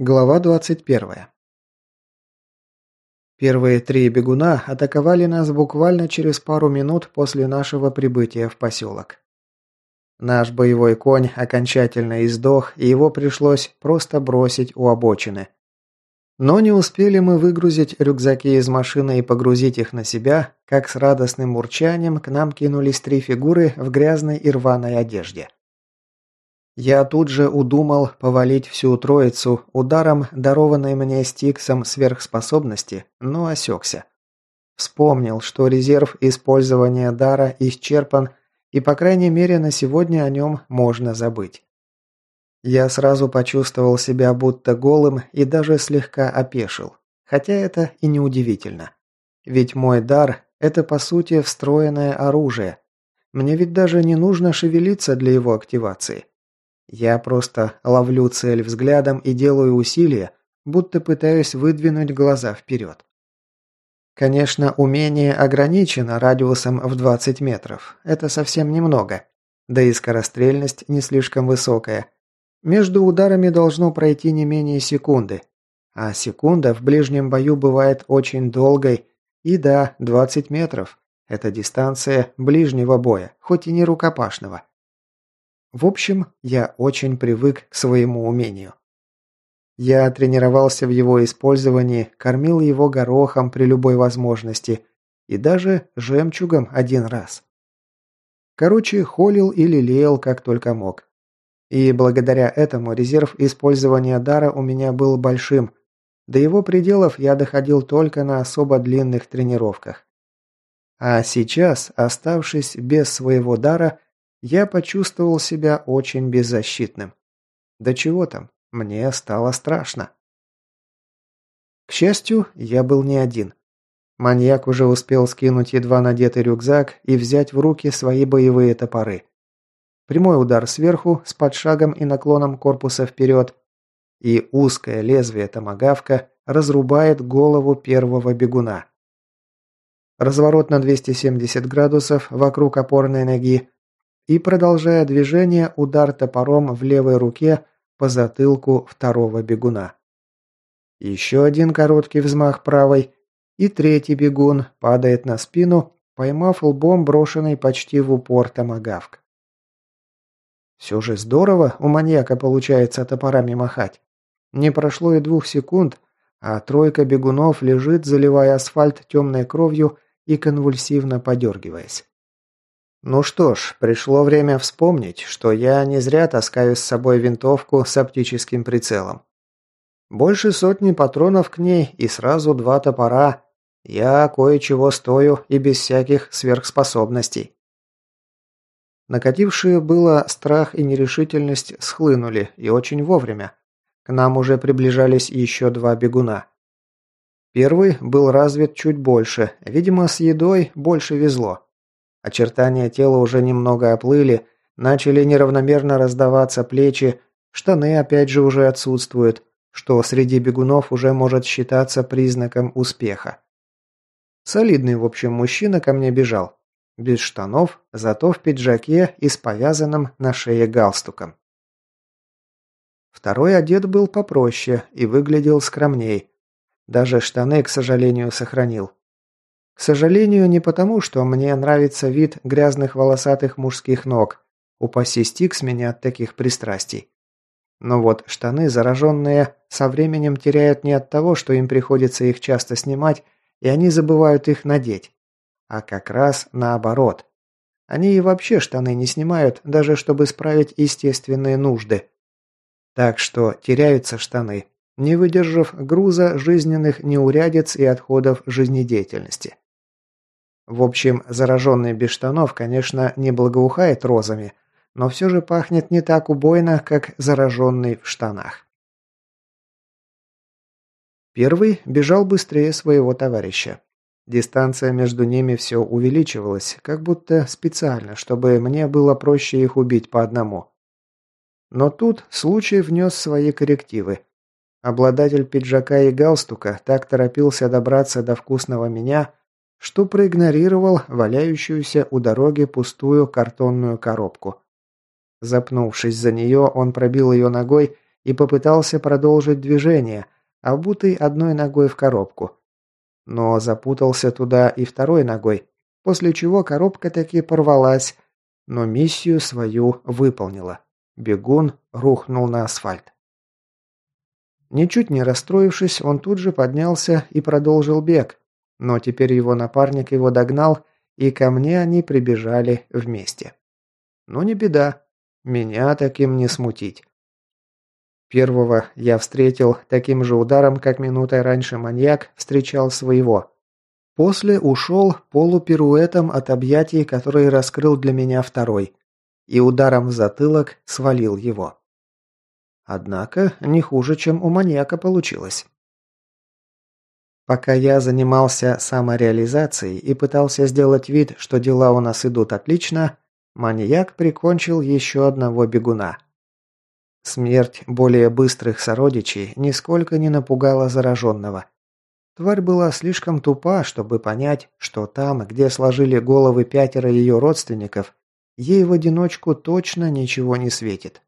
Глава 21. Первые три бегуна атаковали нас буквально через пару минут после нашего прибытия в поселок. Наш боевой конь окончательно издох, и его пришлось просто бросить у обочины. Но не успели мы выгрузить рюкзаки из машины и погрузить их на себя, как с радостным урчанием к нам кинулись три фигуры в грязной и рваной одежде. Я тут же удумал повалить всю троицу ударом, дарованной мне Стиксом сверхспособности, но осекся. Вспомнил, что резерв использования дара исчерпан, и по крайней мере на сегодня о нем можно забыть. Я сразу почувствовал себя будто голым и даже слегка опешил. Хотя это и не удивительно. Ведь мой дар – это по сути встроенное оружие. Мне ведь даже не нужно шевелиться для его активации. Я просто ловлю цель взглядом и делаю усилия, будто пытаюсь выдвинуть глаза вперед. Конечно, умение ограничено радиусом в 20 метров. Это совсем немного. Да и скорострельность не слишком высокая. Между ударами должно пройти не менее секунды. А секунда в ближнем бою бывает очень долгой. И да, 20 метров. Это дистанция ближнего боя, хоть и не рукопашного. В общем, я очень привык к своему умению. Я тренировался в его использовании, кормил его горохом при любой возможности и даже жемчугом один раз. Короче, холил и лелеял как только мог. И благодаря этому резерв использования дара у меня был большим. До его пределов я доходил только на особо длинных тренировках. А сейчас, оставшись без своего дара, я почувствовал себя очень беззащитным. Да чего там, мне стало страшно. К счастью, я был не один. Маньяк уже успел скинуть едва надетый рюкзак и взять в руки свои боевые топоры. Прямой удар сверху с подшагом и наклоном корпуса вперед, и узкое лезвие томагавка разрубает голову первого бегуна. Разворот на 270 градусов вокруг опорной ноги, и, продолжая движение, удар топором в левой руке по затылку второго бегуна. Еще один короткий взмах правой, и третий бегун падает на спину, поймав лбом брошенный почти в упор томагавк. Все же здорово у маньяка получается топорами махать. Не прошло и двух секунд, а тройка бегунов лежит, заливая асфальт темной кровью и конвульсивно подергиваясь. Ну что ж, пришло время вспомнить, что я не зря таскаю с собой винтовку с оптическим прицелом. Больше сотни патронов к ней и сразу два топора. Я кое-чего стою и без всяких сверхспособностей. Накатившие было страх и нерешительность схлынули, и очень вовремя. К нам уже приближались еще два бегуна. Первый был развит чуть больше, видимо, с едой больше везло. Очертания тела уже немного оплыли, начали неравномерно раздаваться плечи, штаны опять же уже отсутствуют, что среди бегунов уже может считаться признаком успеха. Солидный, в общем, мужчина ко мне бежал. Без штанов, зато в пиджаке и с повязанным на шее галстуком. Второй одет был попроще и выглядел скромней. Даже штаны, к сожалению, сохранил. К сожалению, не потому, что мне нравится вид грязных волосатых мужских ног. Упаси Стикс меня от таких пристрастий. Но вот штаны, зараженные, со временем теряют не от того, что им приходится их часто снимать, и они забывают их надеть. А как раз наоборот. Они и вообще штаны не снимают, даже чтобы справить естественные нужды. Так что теряются штаны, не выдержав груза жизненных неурядиц и отходов жизнедеятельности. В общем, зараженный без штанов, конечно, не благоухает розами, но все же пахнет не так убойно, как зараженный в штанах. Первый бежал быстрее своего товарища. Дистанция между ними все увеличивалась, как будто специально, чтобы мне было проще их убить по одному. Но тут случай внес свои коррективы. Обладатель пиджака и галстука так торопился добраться до вкусного меня, что проигнорировал валяющуюся у дороги пустую картонную коробку. Запнувшись за нее, он пробил ее ногой и попытался продолжить движение, обутый одной ногой в коробку. Но запутался туда и второй ногой, после чего коробка таки порвалась, но миссию свою выполнила. Бегун рухнул на асфальт. Ничуть не расстроившись, он тут же поднялся и продолжил бег, но теперь его напарник его догнал, и ко мне они прибежали вместе. Ну не беда, меня таким не смутить. Первого я встретил таким же ударом, как минутой раньше маньяк встречал своего. После ушел полупируэтом от объятий, который раскрыл для меня второй, и ударом в затылок свалил его. Однако не хуже, чем у маньяка получилось. Пока я занимался самореализацией и пытался сделать вид, что дела у нас идут отлично, маньяк прикончил еще одного бегуна. Смерть более быстрых сородичей нисколько не напугала зараженного. Тварь была слишком тупа, чтобы понять, что там, где сложили головы пятеро ее родственников, ей в одиночку точно ничего не светит.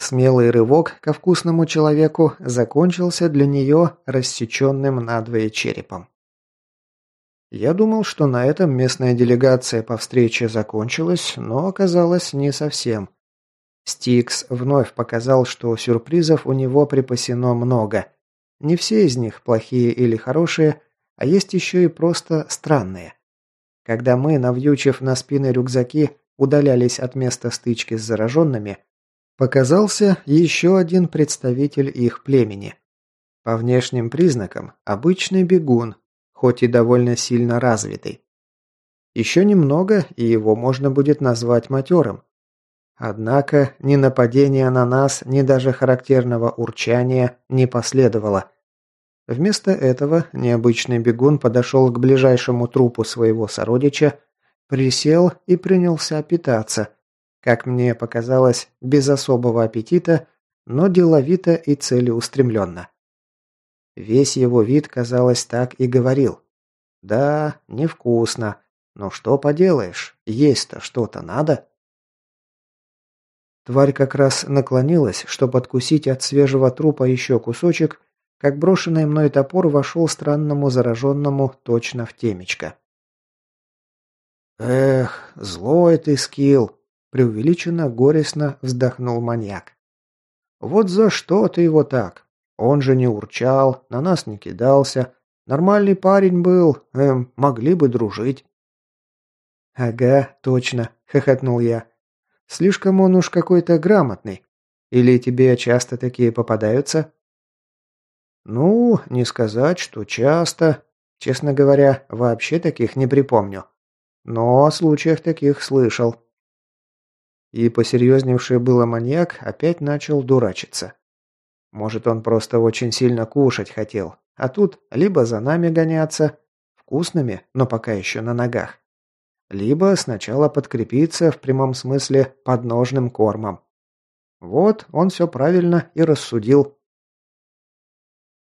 Смелый рывок ко вкусному человеку закончился для нее рассеченным надвое черепом. Я думал, что на этом местная делегация по встрече закончилась, но оказалось не совсем. Стикс вновь показал, что сюрпризов у него припасено много. Не все из них плохие или хорошие, а есть еще и просто странные. Когда мы, навьючив на спины рюкзаки, удалялись от места стычки с зараженными – Показался еще один представитель их племени. По внешним признакам обычный бегун, хоть и довольно сильно развитый. Еще немного, и его можно будет назвать матерым. Однако ни нападения на нас, ни даже характерного урчания не последовало. Вместо этого необычный бегун подошел к ближайшему трупу своего сородича, присел и принялся питаться – как мне показалось, без особого аппетита, но деловито и целеустремленно. Весь его вид, казалось, так и говорил. «Да, невкусно, но что поделаешь, есть-то что-то надо». Тварь как раз наклонилась, чтобы откусить от свежего трупа еще кусочек, как брошенный мной топор вошел странному зараженному точно в темечко. «Эх, злой ты, Скилл!» Преувеличенно горестно вздохнул маньяк. «Вот за что ты его так? Он же не урчал, на нас не кидался. Нормальный парень был, эм, могли бы дружить». «Ага, точно», — хохотнул я. «Слишком он уж какой-то грамотный. Или тебе часто такие попадаются?» «Ну, не сказать, что часто. Честно говоря, вообще таких не припомню. Но о случаях таких слышал. И посерьезневший было маньяк опять начал дурачиться. Может, он просто очень сильно кушать хотел, а тут либо за нами гоняться, вкусными, но пока еще на ногах, либо сначала подкрепиться в прямом смысле подножным кормом. Вот он все правильно и рассудил.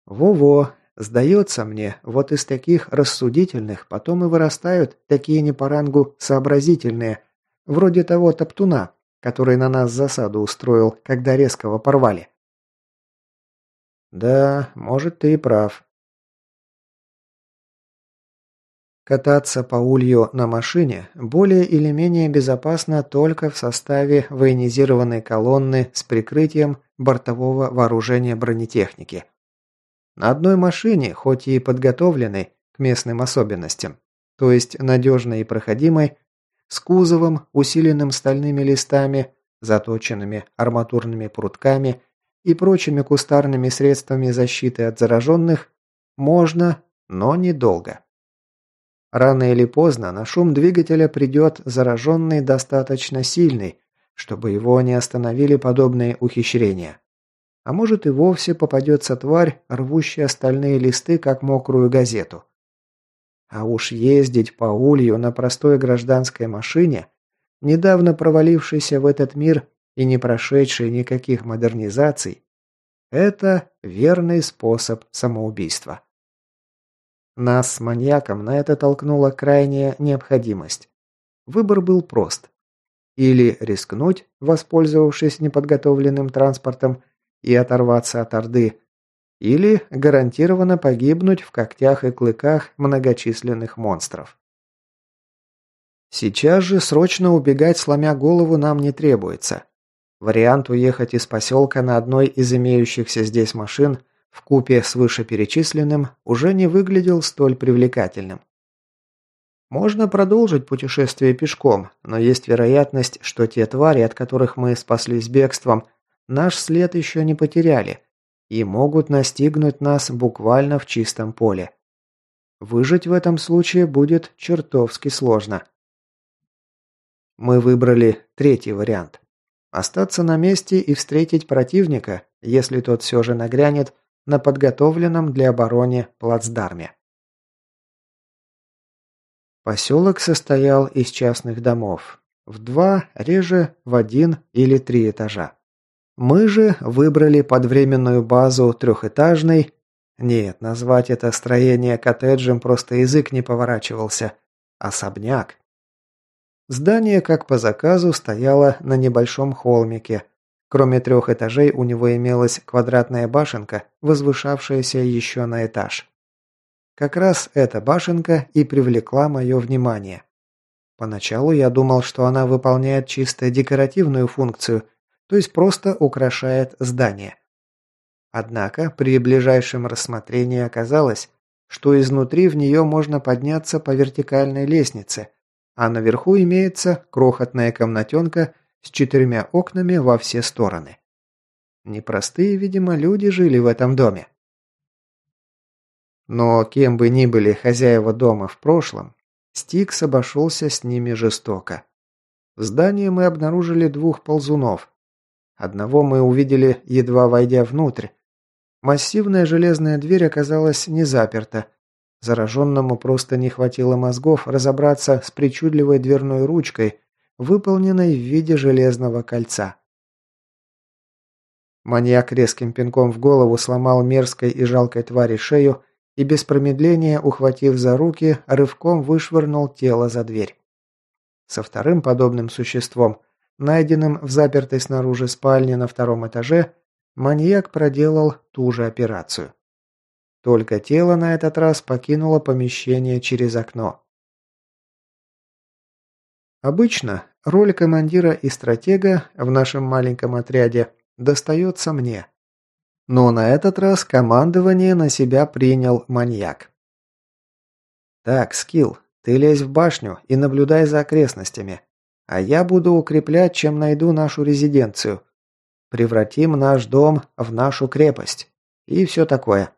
Во-во, сдается мне, вот из таких рассудительных потом и вырастают такие не по рангу сообразительные, вроде того топтуна, который на нас засаду устроил, когда резкого порвали. Да, может, ты и прав. Кататься по улью на машине более или менее безопасно только в составе военизированной колонны с прикрытием бортового вооружения бронетехники. На одной машине, хоть и подготовленной к местным особенностям, то есть надежной и проходимой, с кузовом, усиленным стальными листами, заточенными арматурными прутками и прочими кустарными средствами защиты от зараженных, можно, но недолго. Рано или поздно на шум двигателя придет зараженный достаточно сильный, чтобы его не остановили подобные ухищрения. А может и вовсе попадется тварь, рвущая стальные листы, как мокрую газету. А уж ездить по улью на простой гражданской машине, недавно провалившейся в этот мир и не прошедшей никаких модернизаций, это верный способ самоубийства. Нас с маньяком на это толкнула крайняя необходимость. Выбор был прост. Или рискнуть, воспользовавшись неподготовленным транспортом, и оторваться от Орды, или гарантированно погибнуть в когтях и клыках многочисленных монстров. Сейчас же срочно убегать, сломя голову, нам не требуется. Вариант уехать из поселка на одной из имеющихся здесь машин в купе с вышеперечисленным уже не выглядел столь привлекательным. Можно продолжить путешествие пешком, но есть вероятность, что те твари, от которых мы спаслись бегством, наш след еще не потеряли и могут настигнуть нас буквально в чистом поле. Выжить в этом случае будет чертовски сложно. Мы выбрали третий вариант. Остаться на месте и встретить противника, если тот все же нагрянет, на подготовленном для обороны плацдарме. Поселок состоял из частных домов. В два, реже в один или три этажа. Мы же выбрали под временную базу трехэтажный... Нет, назвать это строение коттеджем просто язык не поворачивался. Особняк. Здание, как по заказу, стояло на небольшом холмике. Кроме трех этажей у него имелась квадратная башенка, возвышавшаяся еще на этаж. Как раз эта башенка и привлекла мое внимание. Поначалу я думал, что она выполняет чисто декоративную функцию, то есть просто украшает здание. Однако при ближайшем рассмотрении оказалось, что изнутри в нее можно подняться по вертикальной лестнице, а наверху имеется крохотная комнатенка с четырьмя окнами во все стороны. Непростые, видимо, люди жили в этом доме. Но кем бы ни были хозяева дома в прошлом, Стикс обошелся с ними жестоко. В здании мы обнаружили двух ползунов. Одного мы увидели, едва войдя внутрь. Массивная железная дверь оказалась не заперта. Зараженному просто не хватило мозгов разобраться с причудливой дверной ручкой, выполненной в виде железного кольца. Маньяк резким пинком в голову сломал мерзкой и жалкой твари шею и без промедления, ухватив за руки, рывком вышвырнул тело за дверь. Со вторым подобным существом, найденным в запертой снаружи спальне на втором этаже, маньяк проделал ту же операцию. Только тело на этот раз покинуло помещение через окно. Обычно роль командира и стратега в нашем маленьком отряде достается мне. Но на этот раз командование на себя принял маньяк. «Так, Скилл, ты лезь в башню и наблюдай за окрестностями, а я буду укреплять, чем найду нашу резиденцию. Превратим наш дом в нашу крепость. И все такое.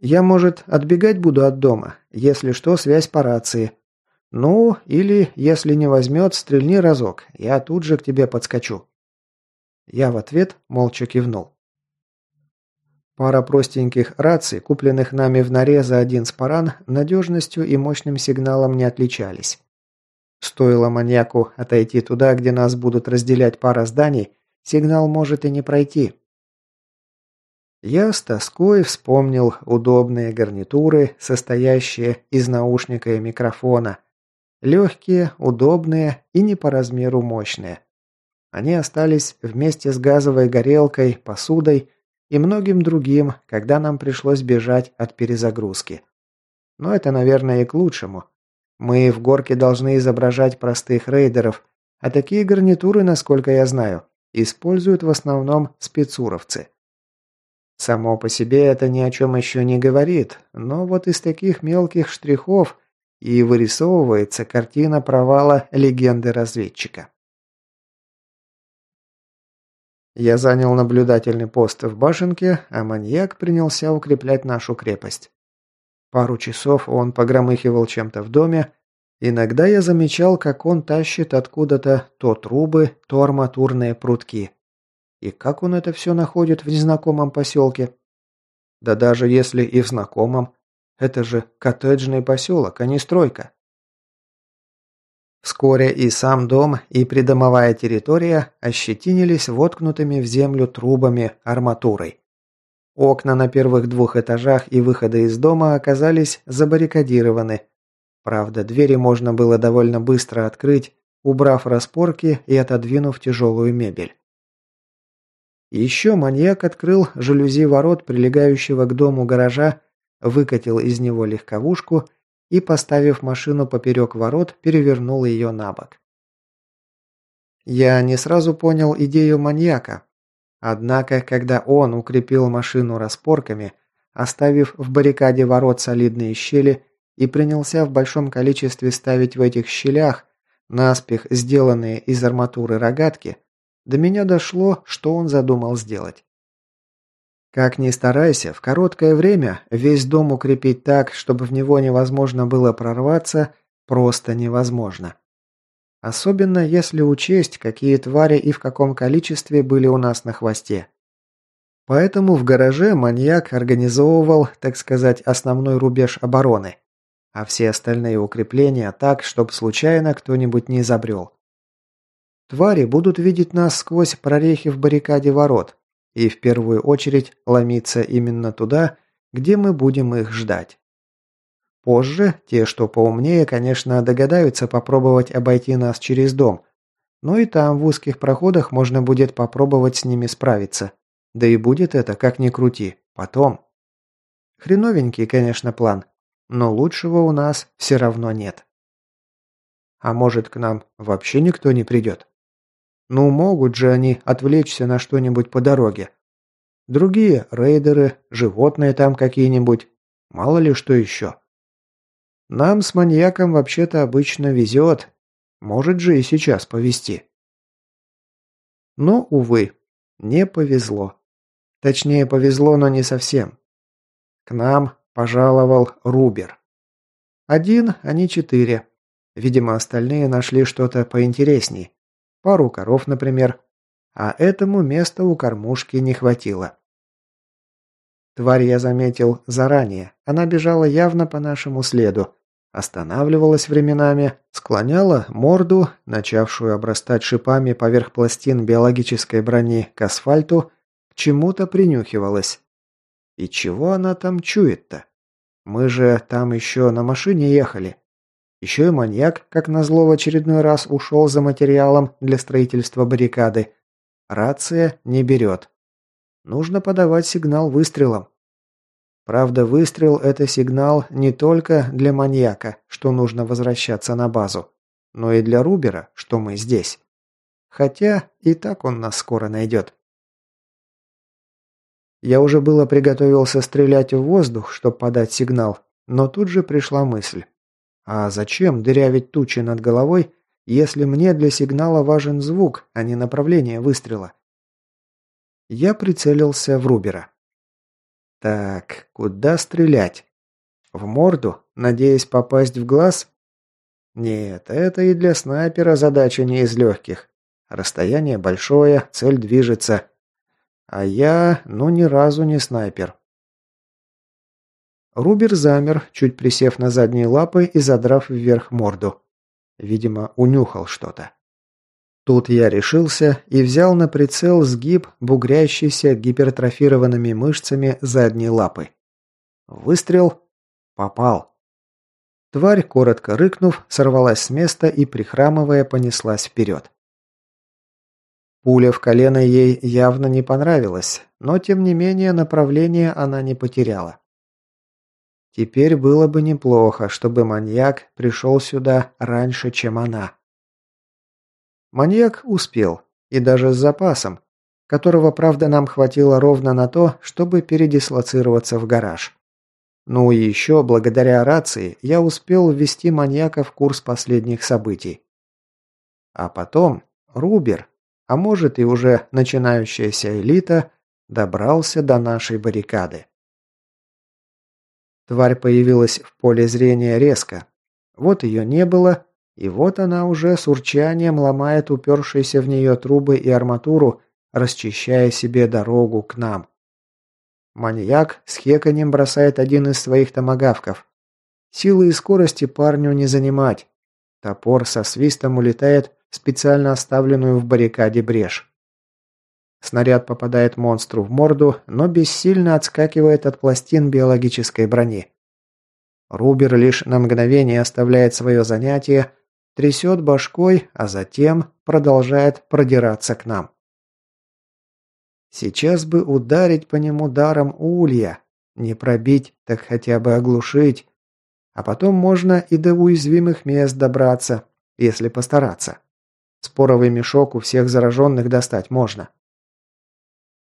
Я, может, отбегать буду от дома, если что, связь по рации. Ну, или, если не возьмет, стрельни разок, я тут же к тебе подскочу». Я в ответ молча кивнул. Пара простеньких раций, купленных нами в норе за один спаран, надежностью и мощным сигналом не отличались. Стоило маньяку отойти туда, где нас будут разделять пара зданий, сигнал может и не пройти. Я с тоской вспомнил удобные гарнитуры, состоящие из наушника и микрофона. Легкие, удобные и не по размеру мощные. Они остались вместе с газовой горелкой, посудой и многим другим, когда нам пришлось бежать от перезагрузки. Но это, наверное, и к лучшему. Мы в горке должны изображать простых рейдеров, а такие гарнитуры, насколько я знаю, используют в основном спецуровцы. Само по себе это ни о чем еще не говорит, но вот из таких мелких штрихов и вырисовывается картина провала легенды разведчика. Я занял наблюдательный пост в башенке, а маньяк принялся укреплять нашу крепость. Пару часов он погромыхивал чем-то в доме. Иногда я замечал, как он тащит откуда-то то трубы, то арматурные прутки. И как он это все находит в незнакомом поселке? Да даже если и в знакомом, это же коттеджный поселок, а не стройка. Вскоре и сам дом, и придомовая территория ощетинились воткнутыми в землю трубами арматурой. Окна на первых двух этажах и выходы из дома оказались забаррикадированы. Правда, двери можно было довольно быстро открыть, убрав распорки и отодвинув тяжелую мебель. Еще маньяк открыл жалюзи ворот, прилегающего к дому гаража, выкатил из него легковушку и, поставив машину поперек ворот, перевернул ее на бок. Я не сразу понял идею маньяка. Однако, когда он укрепил машину распорками, оставив в баррикаде ворот солидные щели и принялся в большом количестве ставить в этих щелях наспех сделанные из арматуры рогатки, до меня дошло, что он задумал сделать. Как ни старайся, в короткое время весь дом укрепить так, чтобы в него невозможно было прорваться, просто невозможно. Особенно если учесть, какие твари и в каком количестве были у нас на хвосте. Поэтому в гараже маньяк организовывал, так сказать, основной рубеж обороны, а все остальные укрепления так, чтобы случайно кто-нибудь не забрел. Твари будут видеть нас сквозь прорехи в баррикаде ворот, и в первую очередь ломиться именно туда, где мы будем их ждать. Позже те, что поумнее, конечно, догадаются попробовать обойти нас через дом, но и там в узких проходах можно будет попробовать с ними справиться. Да и будет это, как ни крути, потом. Хреновенький, конечно, план, но лучшего у нас все равно нет. А может, к нам вообще никто не придет? Ну, могут же они отвлечься на что-нибудь по дороге. Другие рейдеры, животные там какие-нибудь. Мало ли что еще. Нам с маньяком вообще-то обычно везет. Может же и сейчас повезти. Но, увы, не повезло. Точнее, повезло, но не совсем. К нам пожаловал Рубер. Один, а не четыре. Видимо, остальные нашли что-то поинтересней. Пару коров, например. А этому места у кормушки не хватило. Тварь я заметил заранее. Она бежала явно по нашему следу. Останавливалась временами, склоняла морду, начавшую обрастать шипами поверх пластин биологической брони к асфальту, к чему-то принюхивалась. И чего она там чует-то? Мы же там еще на машине ехали. Еще и маньяк, как назло, в очередной раз ушел за материалом для строительства баррикады. Рация не берет. Нужно подавать сигнал выстрелом. Правда, выстрел – это сигнал не только для маньяка, что нужно возвращаться на базу, но и для Рубера, что мы здесь. Хотя и так он нас скоро найдет. Я уже было приготовился стрелять в воздух, чтобы подать сигнал, но тут же пришла мысль. А зачем дырявить тучи над головой, если мне для сигнала важен звук, а не направление выстрела? Я прицелился в Рубера. Так, куда стрелять? В морду, надеясь попасть в глаз? Нет, это и для снайпера задача не из легких. Расстояние большое, цель движется. А я, ну, ни разу не снайпер. Рубер замер, чуть присев на задние лапы и задрав вверх морду. Видимо, унюхал что-то. Тут я решился и взял на прицел сгиб, бугрящийся гипертрофированными мышцами задней лапы. Выстрел. Попал. Тварь, коротко рыкнув, сорвалась с места и, прихрамывая, понеслась вперед. Пуля в колено ей явно не понравилась, но тем не менее направление она не потеряла. Теперь было бы неплохо, чтобы маньяк пришел сюда раньше, чем она. Маньяк успел, и даже с запасом, которого, правда, нам хватило ровно на то, чтобы передислоцироваться в гараж. Ну и еще, благодаря рации, я успел ввести маньяка в курс последних событий. А потом Рубер, а может и уже начинающаяся элита, добрался до нашей баррикады. Тварь появилась в поле зрения резко. Вот ее не было, и вот она уже с урчанием ломает упершиеся в нее трубы и арматуру, расчищая себе дорогу к нам. Маньяк с хеканем бросает один из своих томагавков. Силы и скорости парню не занимать. Топор со свистом улетает в специально оставленную в баррикаде брешь. Снаряд попадает монстру в морду, но бессильно отскакивает от пластин биологической брони. Рубер лишь на мгновение оставляет свое занятие, трясет башкой, а затем продолжает продираться к нам. Сейчас бы ударить по нему даром улья. Не пробить, так хотя бы оглушить. А потом можно и до уязвимых мест добраться, если постараться. Споровый мешок у всех зараженных достать можно.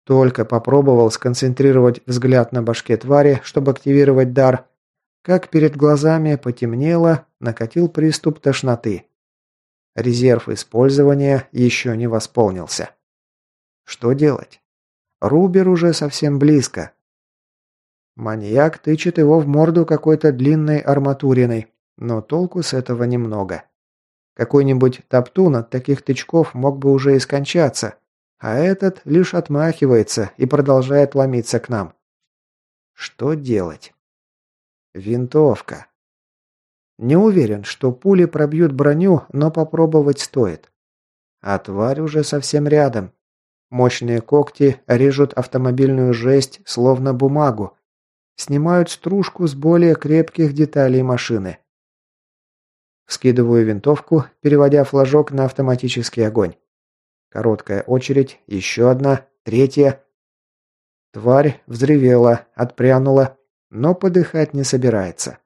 Только попробовал сконцентрировать взгляд на башке твари, чтобы активировать дар, как перед глазами потемнело, накатил приступ тошноты. Резерв использования еще не восполнился. Что делать? Рубер уже совсем близко. Маньяк тычет его в морду какой-то длинной арматуриной, но толку с этого немного. Какой-нибудь топтун от таких тычков мог бы уже и скончаться, а этот лишь отмахивается и продолжает ломиться к нам. Что делать? Винтовка. Не уверен, что пули пробьют броню, но попробовать стоит. А тварь уже совсем рядом. Мощные когти режут автомобильную жесть, словно бумагу. Снимают стружку с более крепких деталей машины. Скидываю винтовку, переводя флажок на автоматический огонь. Короткая очередь, еще одна, третья. Тварь взревела, отпрянула, но подыхать не собирается.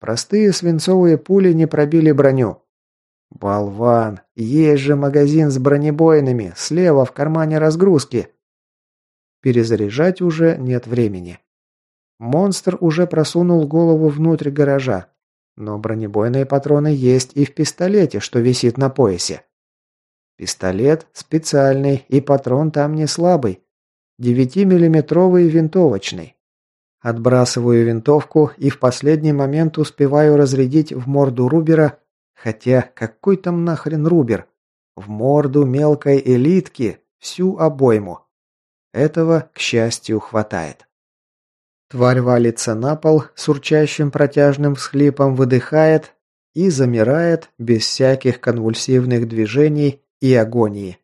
Простые свинцовые пули не пробили броню. Болван, есть же магазин с бронебойными, слева в кармане разгрузки. Перезаряжать уже нет времени. Монстр уже просунул голову внутрь гаража, но бронебойные патроны есть и в пистолете, что висит на поясе. Пистолет специальный, и патрон там не слабый. 9-миллиметровый винтовочный. Отбрасываю винтовку и в последний момент успеваю разрядить в морду Рубера, хотя какой там нахрен Рубер? В морду мелкой элитки всю обойму. Этого, к счастью, хватает. Тварь валится на пол, с урчащим протяжным всхлипом выдыхает и замирает без всяких конвульсивных движений и агонии.